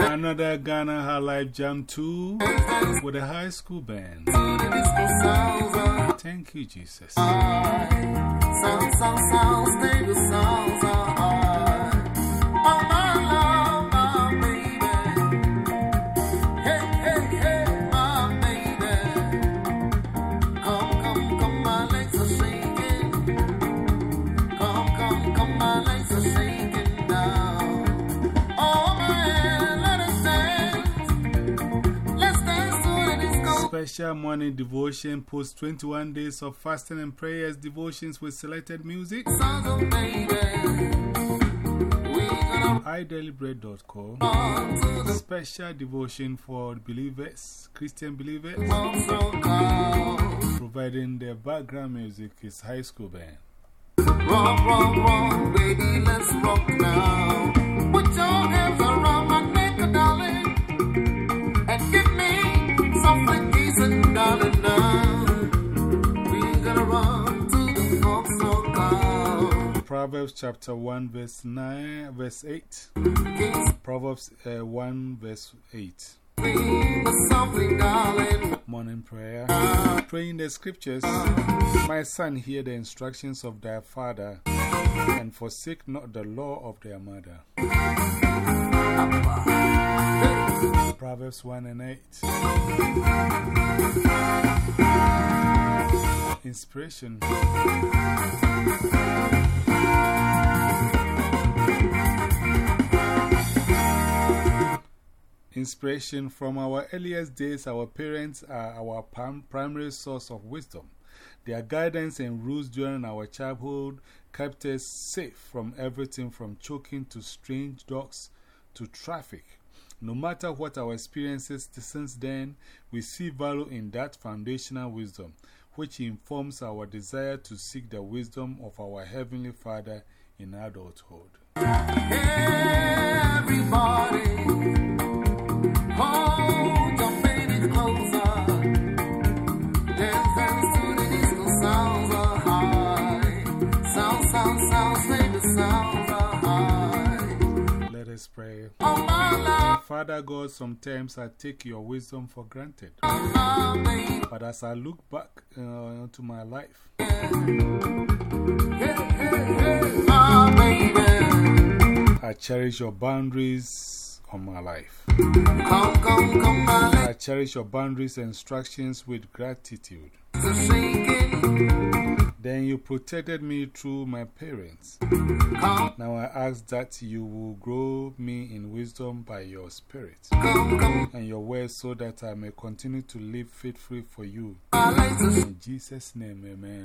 Another Ghana High Life Jam 2 with a high school band. Thank you, Jesus. Special morning devotion post 21 days of fasting and prayers devotions with selected music. Idailybread.com. Special devotion for believers, Christian believers. Providing the background music is high school band. Rock, rock, rock, baby, let's rock now. Proverbs chapter 1, verse 9, verse 8. Kings Proverbs uh, 1, verse 8. be something, darling. Morning prayer. Praying the scriptures. My son, hear the instructions of thy father, and forsake not the law of their mother. Proverbs 1 and 8. Inspiration. Inspiration from our earliest days, our parents are our primary source of wisdom. Their guidance and rules during our childhood kept us safe from everything from choking to strange dogs to traffic. No matter what our experiences since then, we see value in that foundational wisdom, which informs our desire to seek the wisdom of our Heavenly Father in adulthood. Everybody, Let us pray. Father God, sometimes I take your wisdom for granted. But as I look back uh, into my life. I cherish your boundaries on my life. Come, come, come, I cherish your boundaries and instructions with gratitude. legs are shaking. Then you protected me through my parents. Now I ask that you will grow me in wisdom by your spirit and your word so that I may continue to live faithfully for you. my legs are In Jesus' name, amen.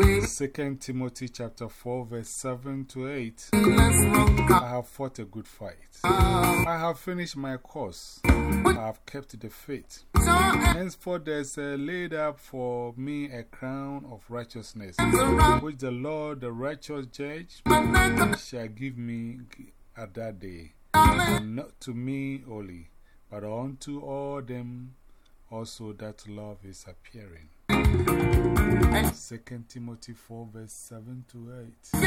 2 Timothy chapter 4, verse 7 to 8. Let's rock out. I have fought a good fight. I have finished my course. I have kept the faith. Henceforth, there's uh, laid up for me a crown of righteousness, which the Lord, the righteous judge, shall give me at that day. And not to me only, but unto all them also that love is appearing. 2 Timothy 4, verse 7 to 8.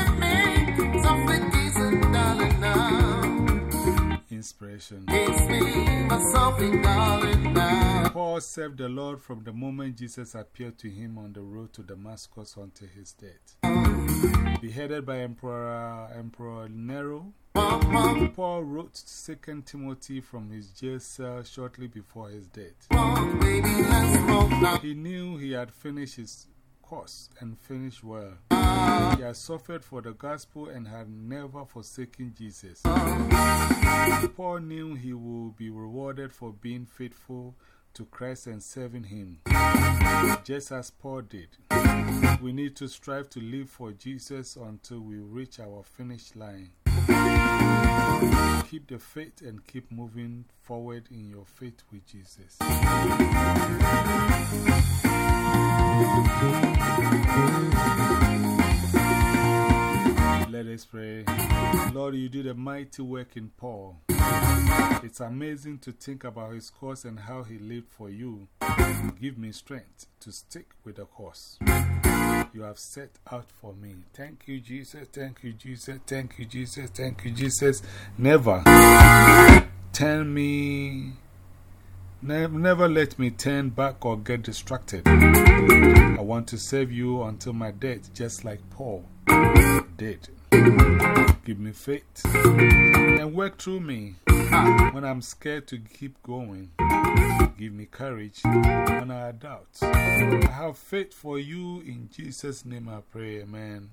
Something decent, darling, now. Inspiration. Paul served the Lord from the moment Jesus appeared to him on the road to Damascus until his death. Beheaded by Emperor, Emperor Nero, Paul wrote 2 Timothy from his jail cell shortly before his death. He knew he had finished his course and finish well. He has suffered for the gospel and had never forsaken Jesus. Paul knew he will be rewarded for being faithful to Christ and serving Him, just as Paul did. We need to strive to live for Jesus until we reach our finish line. Keep the faith and keep moving forward in your faith with Jesus. Lord, you did a mighty work in Paul. It's amazing to think about his course and how he lived for you. Give me strength to stick with the course you have set out for me. Thank you, Jesus. Thank you, Jesus. Thank you, Jesus. Thank you, Jesus. Never turn me, ne never let me turn back or get distracted. I want to serve you until my death, just like Paul did. Give me faith and work through me when I'm scared to keep going. Give me courage when I doubt. I have faith for you in Jesus' name I pray. Amen.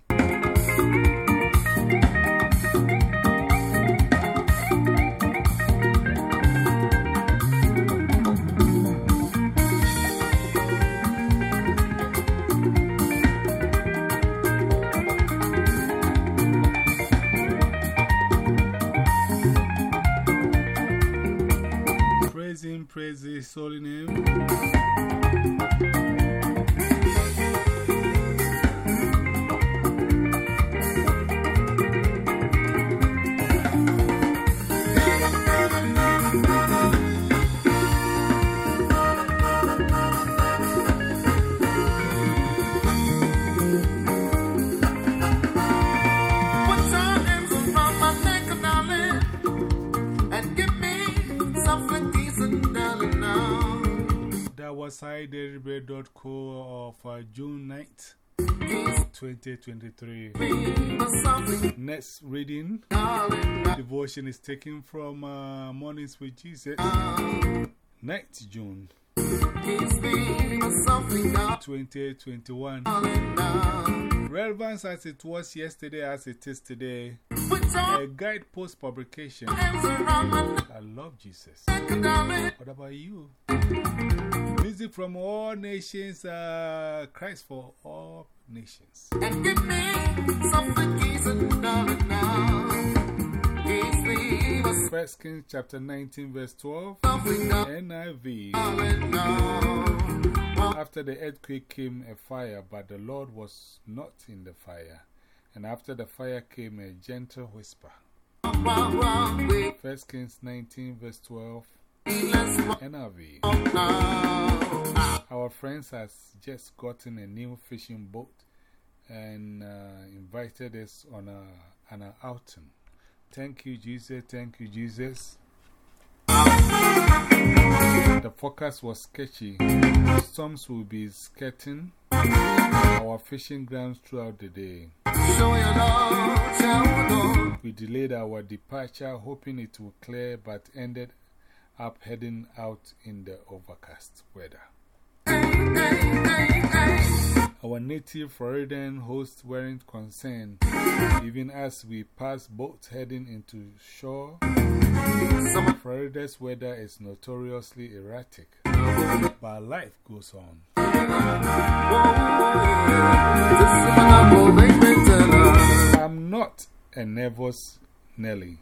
Praise His holy name. highdailybread.co of uh, June 9th, 2023. Next reading devotion is taken from uh, Mornings with Jesus, 9th June Give me something, 2021. Relevance as it was yesterday, as it is today. A guide post publication. I love Jesus. What about you? Music from all nations, uh, Christ for all nations. and give me something decent, darling, now. First Kings chapter 19, verse 12, NIV. After the earthquake came a fire, but the Lord was not in the fire. And after the fire came a gentle whisper. Round, round, we First Kings 19, verse 12, NIV. Now. Our friends has just gotten a new fishing boat and uh, invited us on a, on an outing. Thank you, Jesus. Thank you, Jesus. The forecast was sketchy. Storms will be skirting our fishing grounds throughout the day. We delayed our departure, hoping it would clear, but ended up heading out in the overcast weather. Our native Floridian hosts weren't concerned, even as we passed boats heading into shore. Florida's weather is notoriously erratic, but life goes on. I'm not a nervous Nelly,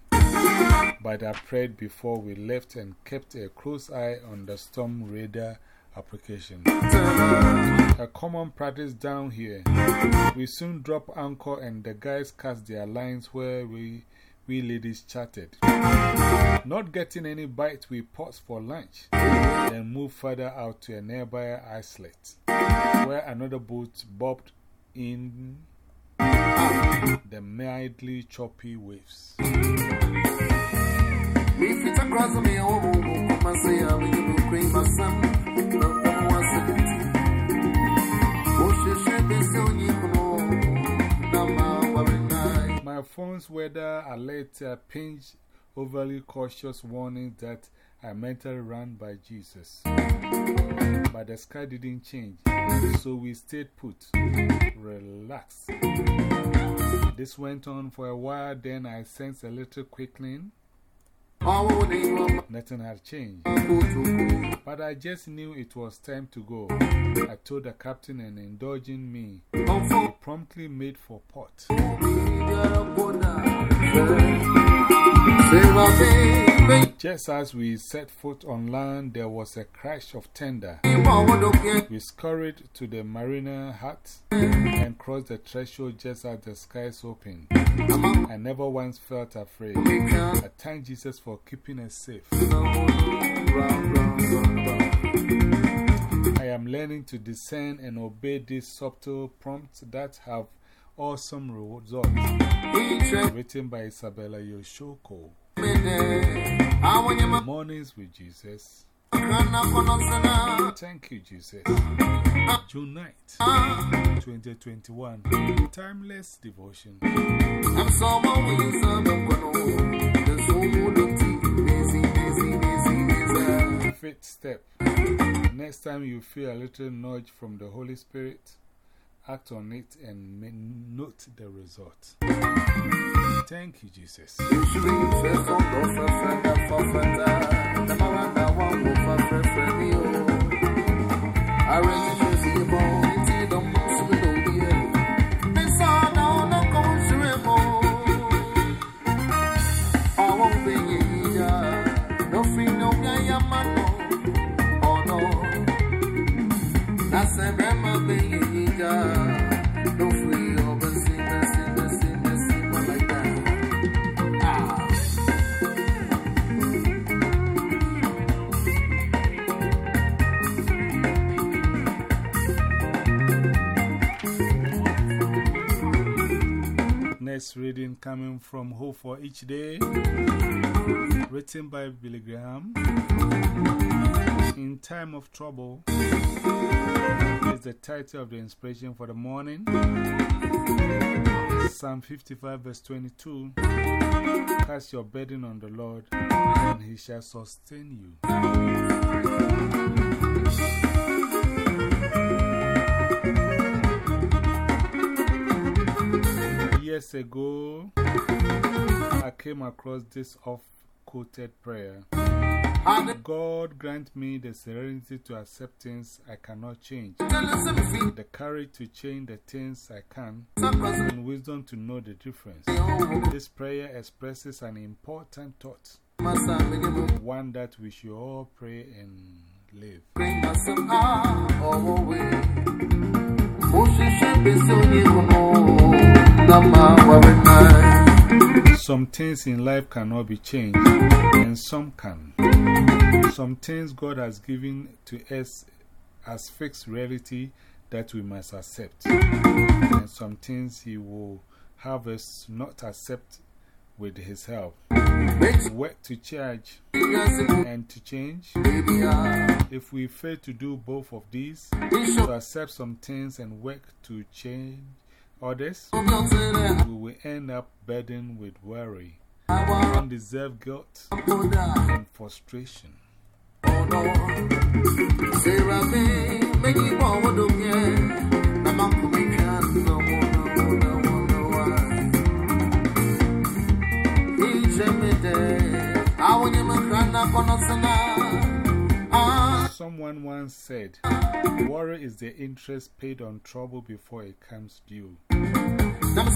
but I prayed before we left and kept a close eye on the storm radar application. A common practice down here. We soon drop anchor and the guys cast their lines where we, we ladies chatted. Not getting any bite, we paused for lunch, then moved further out to a nearby islet, where another boat bobbed in the mildly choppy waves. If it's across me, oh, oh, oh, come and say, I'll give you cream or some. No, no, what's it? Oh, she should be so you know. Now, my worry night. My phone's weather alert uh, pinged overly cautious warning that I mentally ran by Jesus. But the sky didn't change, so we stayed put. Relax. This went on for a while, then I sensed a little quickening. Nothing had changed. But I just knew it was time to go. I told the captain and indulging me, he promptly made for port. Just as we set foot on land, there was a crash of thunder. We scurried to the marina hut and crossed the threshold just as the skies opened. I never once felt afraid. I thank Jesus for keeping us safe. I am learning to discern and obey these subtle prompts that have awesome results. Written by Isabella Yosuico. Mornings with Jesus. Thank you, Jesus. June 9th, 2021. Timeless Devotion. Fifth step. Next time you feel a little nudge from the Holy Spirit, act on it and note the result. Thank you, Jesus. That's Reading coming from Hope for Each Day, written by Billy Graham. In Time of Trouble is the title of the inspiration for the morning. Psalm 55, verse 22 Cast your burden on the Lord, and he shall sustain you. Years ago, I came across this off quoted prayer. God grant me the serenity to accept things I cannot change, the courage to change the things I can, and wisdom to know the difference. This prayer expresses an important thought, one that we should all pray and live. Some things in life cannot be changed, and some can. Some things God has given to us as fixed reality that we must accept, and some things He will have us not accept with His help. Work to charge and to change. If we fail to do both of these, to accept some things and work to change others, we will end up burdened with worry, undeserved guilt, and frustration. Someone once said, Worry is the interest paid on trouble before it comes due.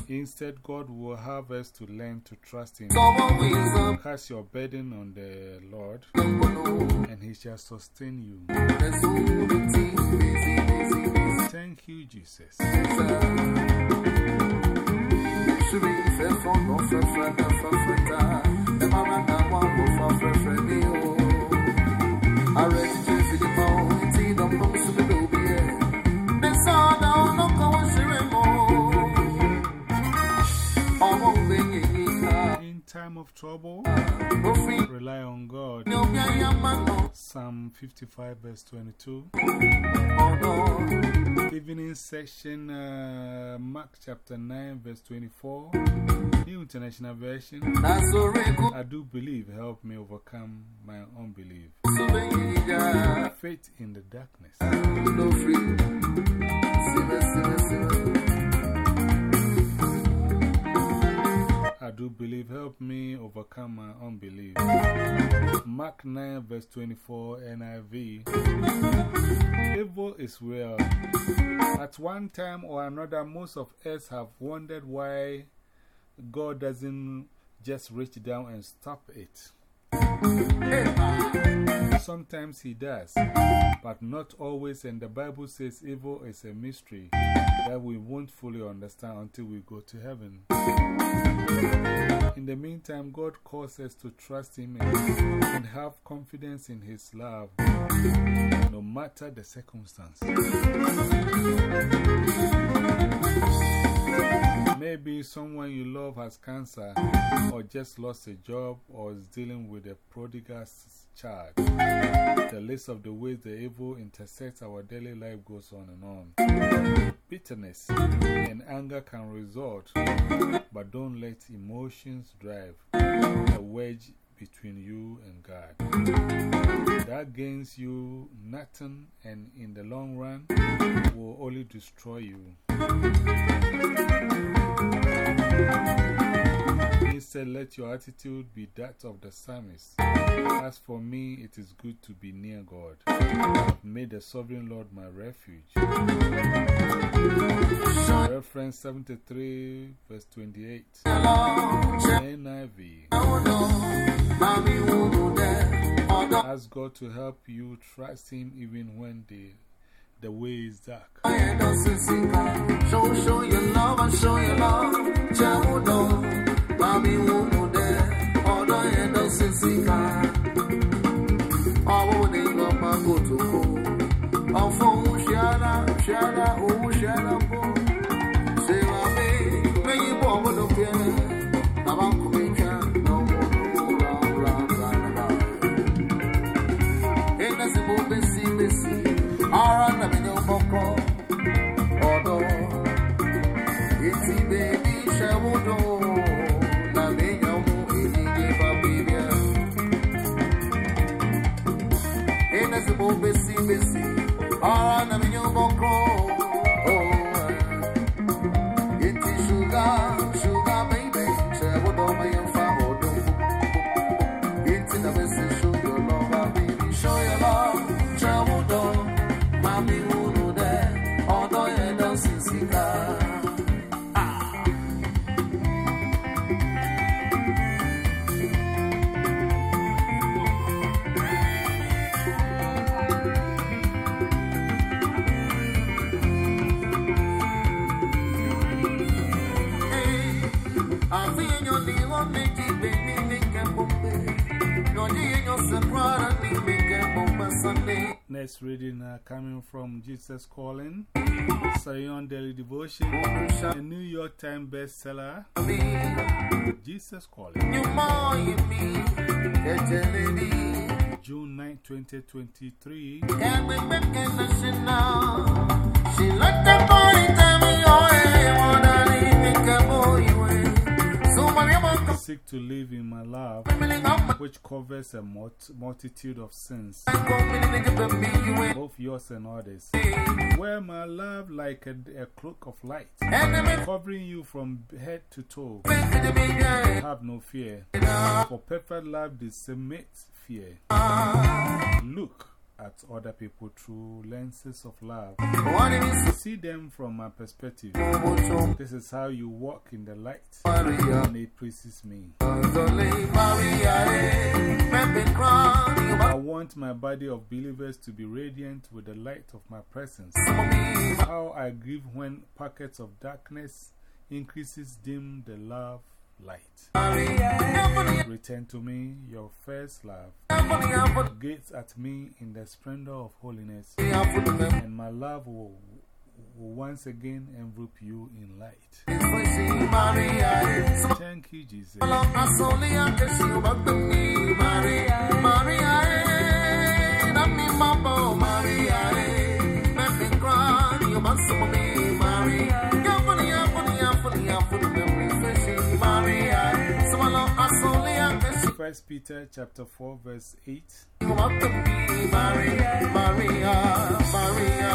Instead, God will have us to learn to trust Him. Cast your burden on the Lord, and He shall sustain you. Thank you, Jesus. In time of trouble, rely on God. ni obi ayamano. Psalm 55, verse 22. Evening section, uh, Mark chapter 9, verse 24. New International Version. I do believe, help me overcome my unbelief. Faith in the darkness. I do believe, help me overcome my unbelief. Mark 9, verse 24, NIV. Evil is real. At one time or another, most of us have wondered why God doesn't just reach down and stop it. Sometimes He does, but not always. And the Bible says evil is a mystery that we won't fully understand until we go to heaven. In the meantime, God calls us to trust Him and, have confidence in His love, no matter the circumstance. Maybe someone you love has cancer, or just lost a job, or is dealing with a prodigal child. The list of the ways the evil intersects our daily life goes on and on. Bitterness and anger can result, but don't let emotions drive a wedge between you and God. That gains you nothing and in the long run will only destroy you. Instead, let your attitude be that of the psalmist. As for me, it is good to be near God. I've made the sovereign Lord my refuge. Reference 73, verse 28. NIV. Ask God to help you trust Him even when the, the way is dark. Shiara, Next reading uh, coming from Jesus Calling, Sion Daily Devotion, a New York Times bestseller, Jesus Calling, June 9, 2023. Seek to live in my love, which covers a mult multitude of sins, both yours and others. Wear my love like a, a cloak of light, covering you from head to toe. Have no fear, for perfect love disseminates fear. Look at other people through lenses of love. See them from my perspective. This is how you walk in the light, and it pleases me. Maria, Maria, Pepe crying, I want my body of believers to be radiant with the light of my presence. How I grieve when pockets of darkness increases dim the love light. Return to me your first love. Gaze at me in the splendor of holiness, and my love will, will once again envelop you in light. Thank you, Jesus. First Peter chapter 4 verse 8. Maria, Maria, Maria.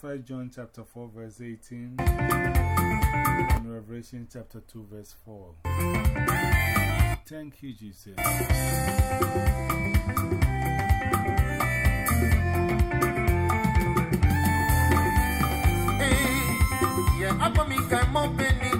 First John chapter 4 verse 18 and Revelation chapter 2 verse 4. Thank you, Jesus.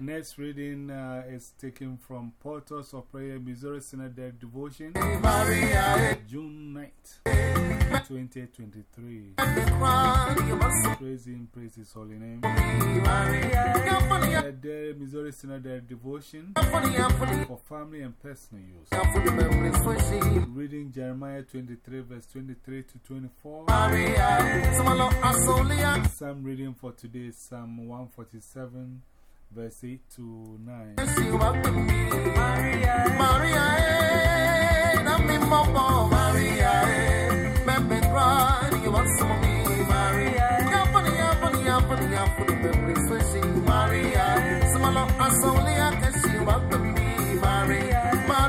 Next reading uh, is taken from Portals of Prayer, Missouri Synod Devotion, June 9th, 2023. Praise Him, praise His holy name. The Missouri Synod Devotion for family and personal use. Reading Jeremiah 23, verse 23 to 24. Psalm reading for today Psalm 147 verse 8 to 9. Maria, Maria,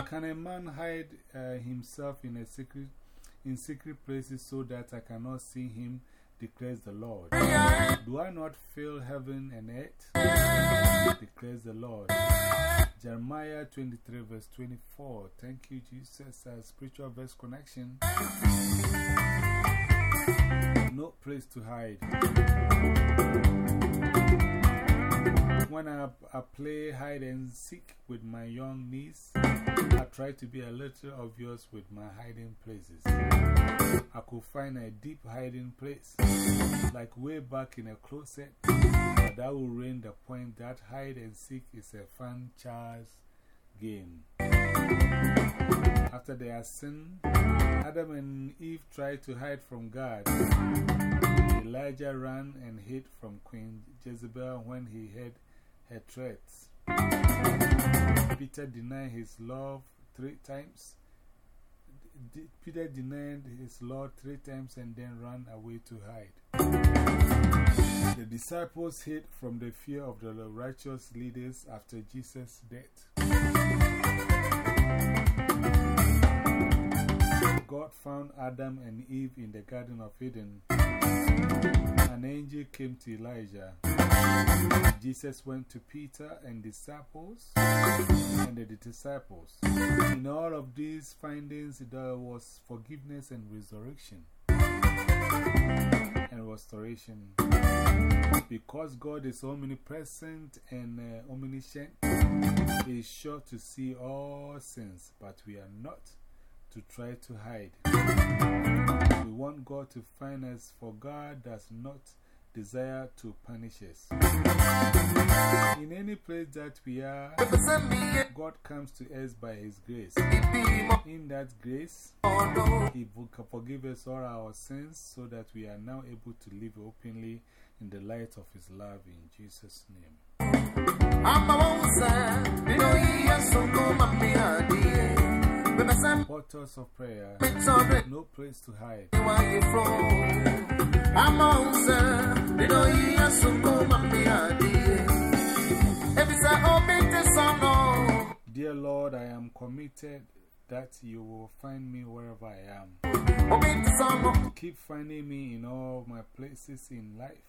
Can a man hide uh, himself in a secret, in secret places so that I cannot see him? Declares the Lord. Do I not fill heaven and earth? declares the Lord. Jeremiah 23, verse 24. Thank you, Jesus. A spiritual verse connection. No place to hide. When I, I play hide and seek with my young niece, I try to be a little obvious with my hiding places. I could find a deep hiding place, like way back in a closet, but that will rain the point that hide and seek is a fun child's game. After their sin, Adam and Eve tried to hide from God. Elijah ran and hid from Queen Jezebel when he heard her threats. Peter denied his love three times. Peter denied his Lord three times and then ran away to hide. The disciples hid from the fear of the righteous leaders after Jesus' death. God found Adam and Eve in the Garden of Eden. An angel came to Elijah. Jesus went to Peter and disciples and the disciples. In all of these findings, there was forgiveness and resurrection and restoration. Because God is omnipresent and uh, omniscient, He is sure to see all sins, but we are not to try to hide. We want God to find us, for God does not desire to punish us. In any place that we are, God comes to us by His grace. In that grace, He will forgive us all our sins so that we are now able to live openly in the light of His love in Jesus' name. Portals of prayer, no place to hide. Dear Lord, I am committed that you will find me wherever I am. Keep finding me in all my places in life.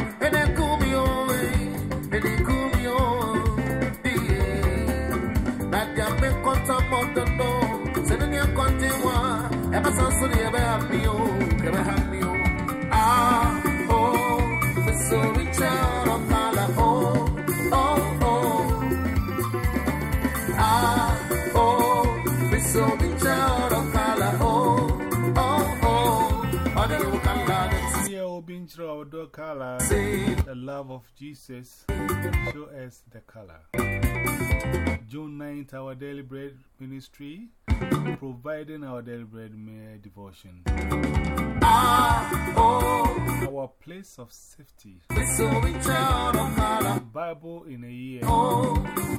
Obinchro, our dog color, the love of Jesus, show us the color. June 9th, our daily bread ministry, providing our daily bread mere devotion. Ah, oh, Our place of safety. Bible in a year.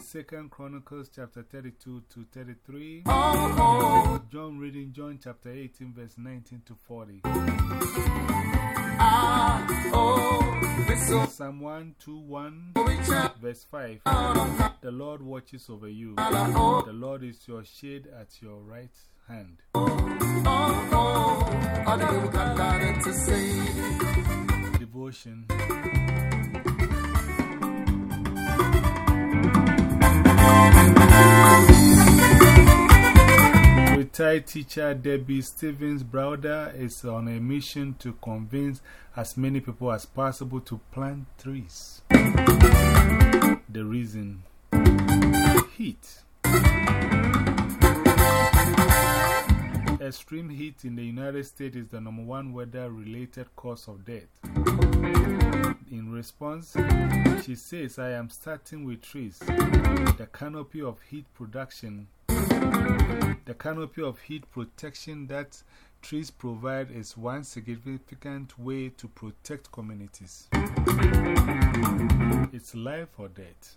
Second Chronicles chapter 32 to 33. oh, oh. John reading John chapter 18, verse 19 to 40. Ah, oh, Psalm 121, verse 5. The Lord watches over you. The Lord is your shade at your right hand. Devotion. Retired teacher Debbie Stevens Browder is on a mission to convince as many people as possible to plant trees. The reason heat. Extreme heat in the United States is the number one weather related cause of death. In response, she says, I am starting with trees. The canopy of heat production, the canopy of heat protection that trees provide is one significant way to protect communities. It's life or death.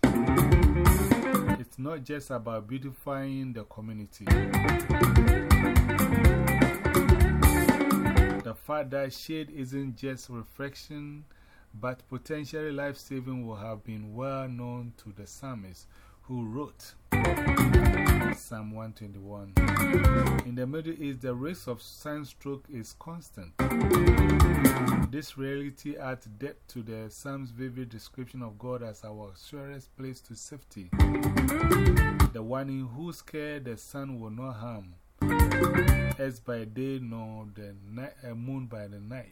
It's not just about beautifying the community. The fact that shade isn't just reflection but potentially life saving will have been well known to the psalmist who wrote Psalm 121. In the Middle East, the risk of sunstroke is constant. This reality adds depth to the Psalm's vivid description of God as our surest place to safety, the one in whose care the sun will not harm as by day nor the night, uh, moon by the night.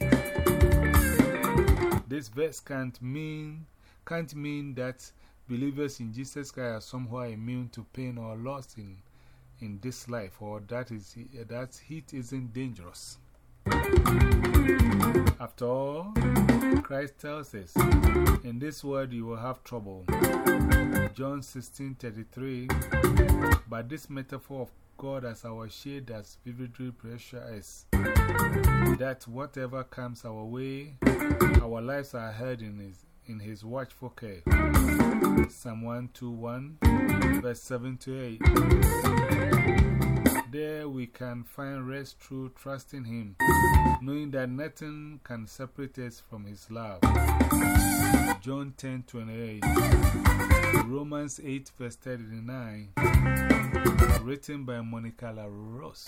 This verse can't mean, can't mean that believers in Jesus Christ are somehow immune to pain or loss in, in this life or that, is, that heat isn't dangerous. After all, Christ tells us, in this world you will have trouble. John 16:33. But this metaphor of God as our shade does vividly pressure us that whatever comes our way, our lives are held in His, in his watchful care. Psalm 121, verse 7 to 8. There we can find rest through trusting Him, knowing that nothing can separate us from His love. John 10 28. Romans 8, verse 39. Written by Monica La Rose.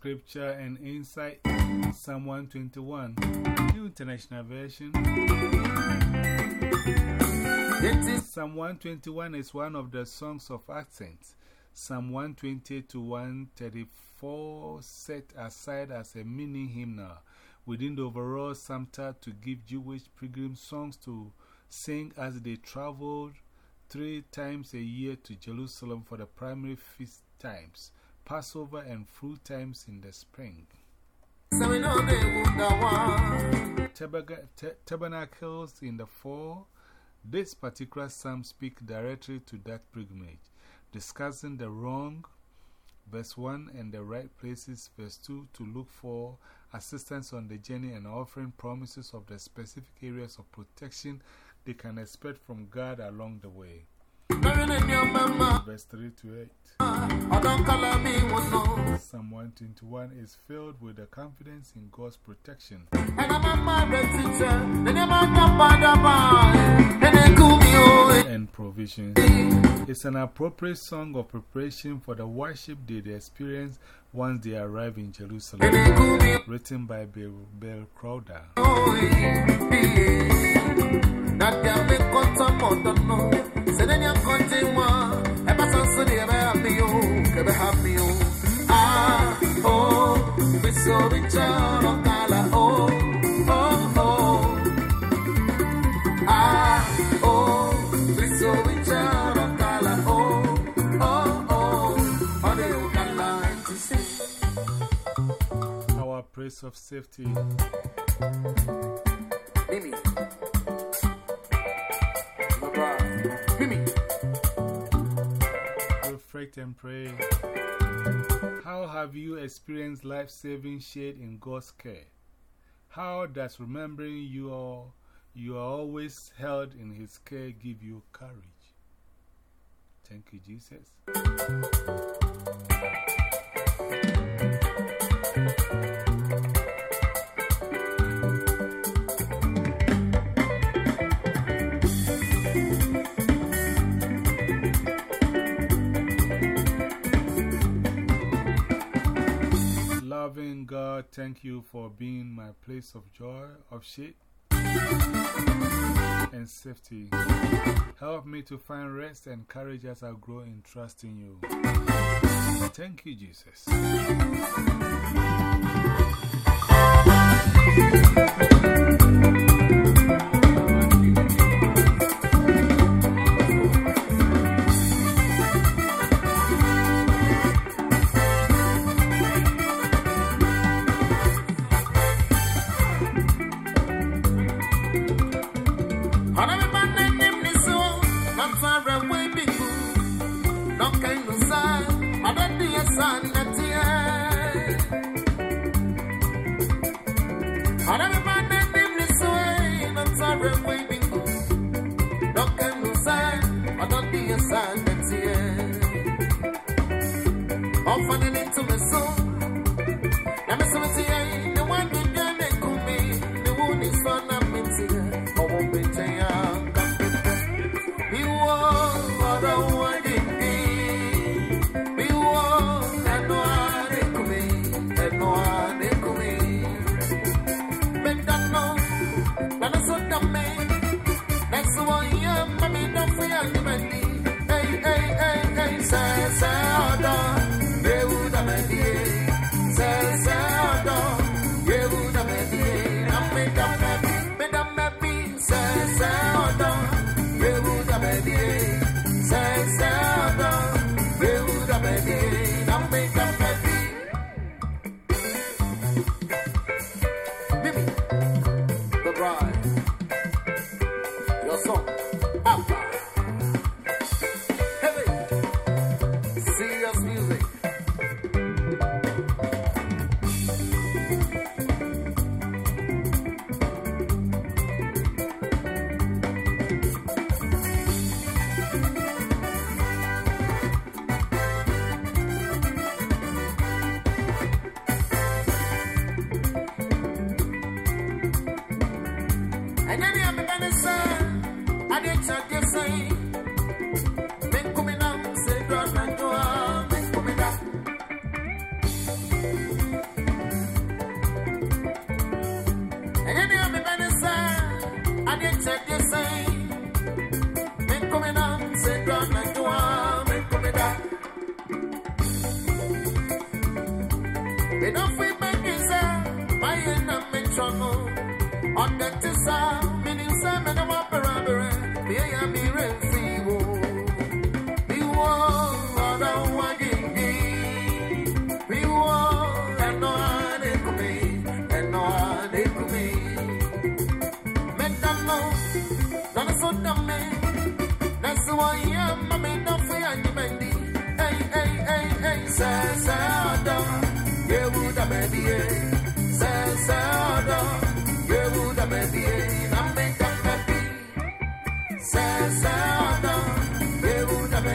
Scripture and insight Psalm 121, New International Version. Psalm 121 is one of the songs of ascents. Psalm 120 to 134 set aside as a mini hymnal within the overall psalter to give Jewish pilgrims songs to sing as they traveled three times a year to Jerusalem for the primary feast times, Passover and fruit times in the spring. Tabernacles in the fall. This particular psalm speaks directly to that pilgrimage, discussing the wrong, verse 1, and the right places, verse 2, to look for assistance on the journey and offering promises of the specific areas of protection they can expect from God along the way. Verse 3 to 8. Psalm 121 is filled with the confidence in God's protection. And provision. It's an appropriate song of preparation for the worship they experience once they arrive in Jerusalem, written by Bill, Bill Crowder. Ah, oh, we so return Kala, oh, oh, oh. Ah, oh, we so return Kala, oh, oh, oh. On the Kala, to. Our place of safety. Mimi. And pray. How have you experienced life saving shade in God's care? How does remembering you are, you are always held in His care give you courage? Thank you, Jesus. Thank you for being my place of joy, of shade, and safety. Help me to find rest and courage as I grow in trusting you. Thank you, Jesus. Offering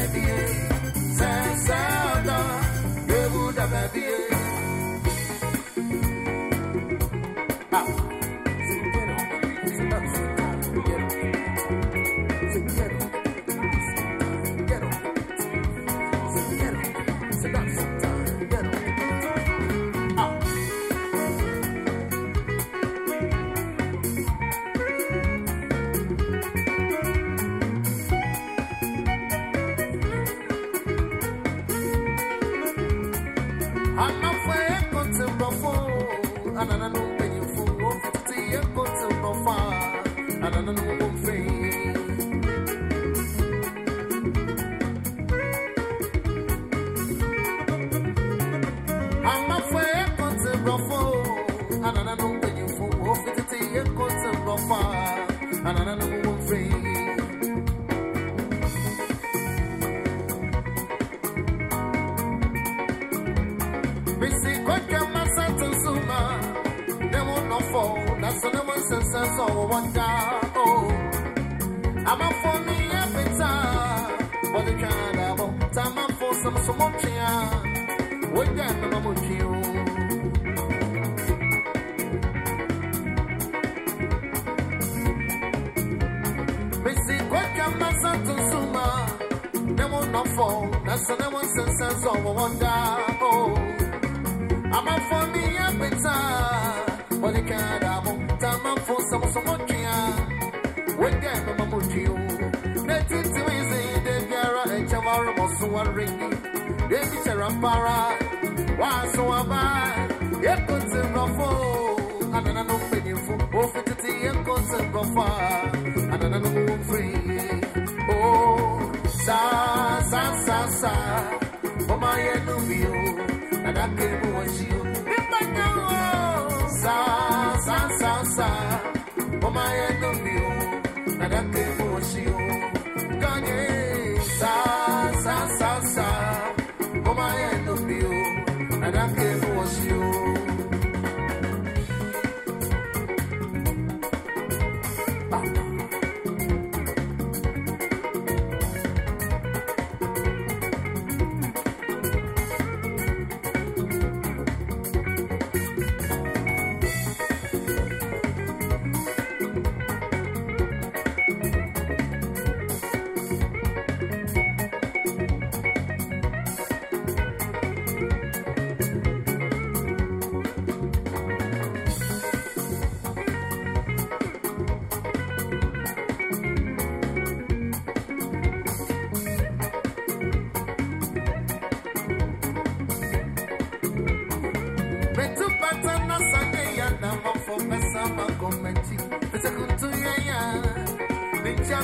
Vai Asana was senses of wonder. Oh, I'm up for me a better. But the kind of time for some so much. When them I'm with you. Let it be easy. They are a chavar was so ringing. They be a rampara. Why so am I? Yet could say no And I know for you. Oh, for the tea and could say no far. And I know free. Oh side. For my end of you, and I came with you. If I know, sa, sa, sa, sa. My be you, and I with you. Kanye, sa, sa, sa, sa. For my head to you, and I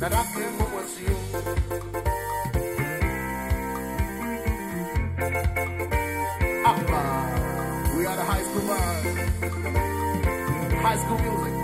that I never was you. Ah, ah. We are the high school band, high school music.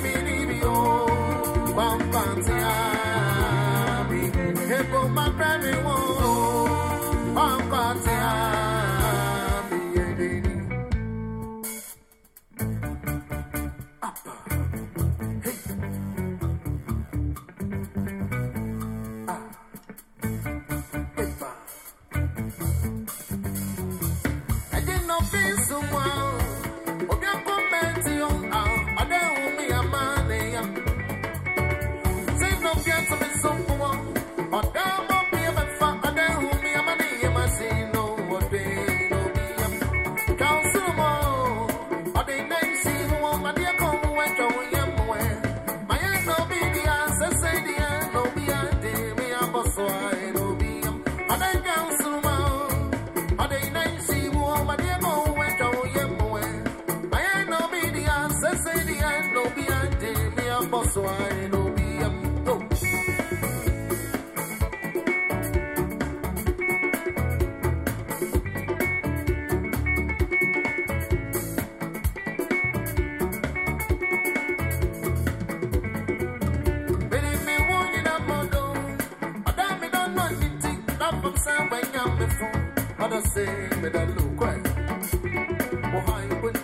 baby, baby, oh, bam, bam, wanna see me that look right? Behind with